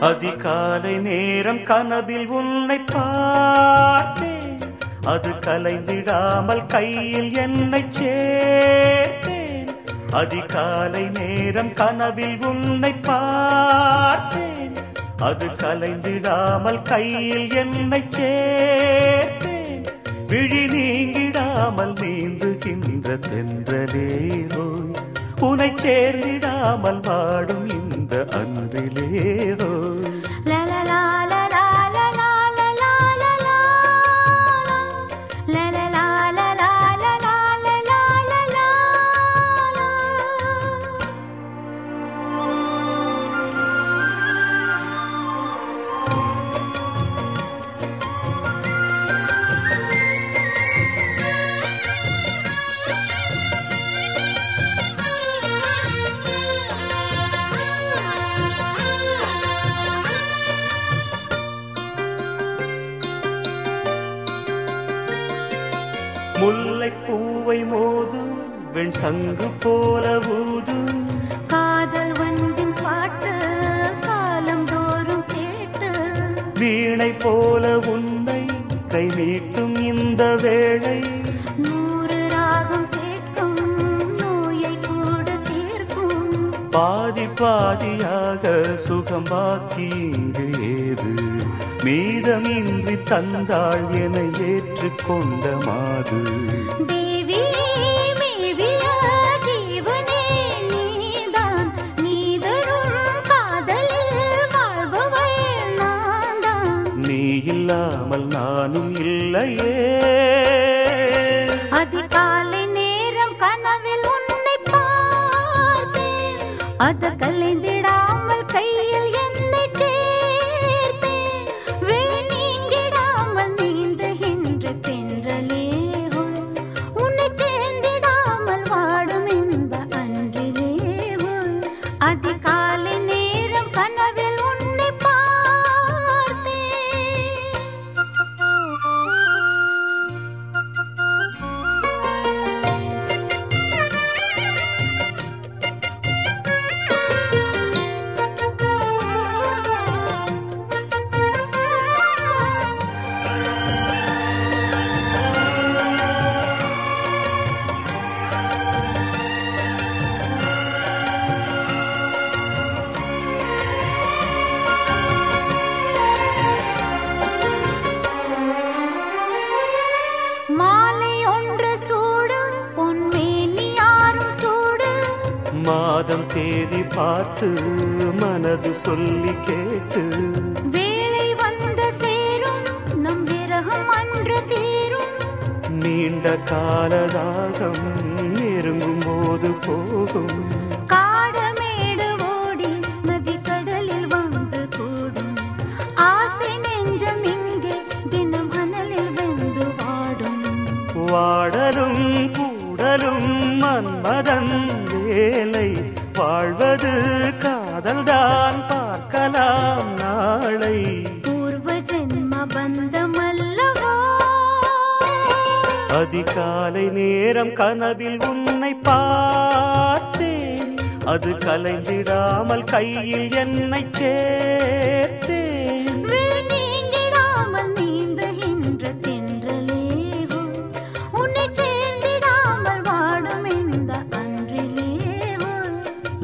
அதிகாலை நேரம் கனவில் உன்னை பார்த்தேன் அது கலைந்திடாமல் கையில் என்னை சேர்த்தேன் அதிகாலை நேரம் கனவில் உன்னை பார்த்தேன் அது கலைந்திடாமல் கையில் என்னை சேர்த்தேன் விழி நீங்கிடாமல் நீந்துகின்ற தென்றலேரோ உனை சேர்ந்திடாமல் வாடும் அந்த அன்றிலேதோ முல்லை பூவை மோது வெண் சங்கு போல ஊது. காதல் வண்டின் பாட்டு காலம் தோறும் கேட்டு. வீணை போல உன்னை கை நீட்டும் இந்த வேளை. நூறு ராகம் கேட்கும் நோயை கூட தீர்க்கும். பாதி பாதியாக சுகம் பாக்கி இங்கு ஏது? வேதமின்றி தந்தாள் என ஏற்றுக்கொண்ட மாது. நீ இல்லாமல் நானும் இல்லையே. அதிகாலை நேரம் கனவில் உன்னை பார்த்தேன். மாதம் தேதி பார்த்து மனது சொல்லி கேட்டு. வேளை வந்து சேரும் நம் விரகம் அன்று தீரும். நீண்ட காலதாகம் நெருங்கும் போது போகும். காடமேடு ஓடி நதி கடலில் வந்து கூடும். ஆசை நெஞ்சம் இங்கே தினம் அனலில் வெந்து வாடும் வாடலும் கூடலும் மன்மதன் வேலை வாழ்வது காதல்தான் பார்க்கலாம் நாளை. பூர்வ ஜென்ம பந்தமல்லவா? அதிகாலை நேரம் கனவில் உன்னை பார்த்தேன். அது கலைந்திடாமல் கையில் என்னை சேர்த்தேன்.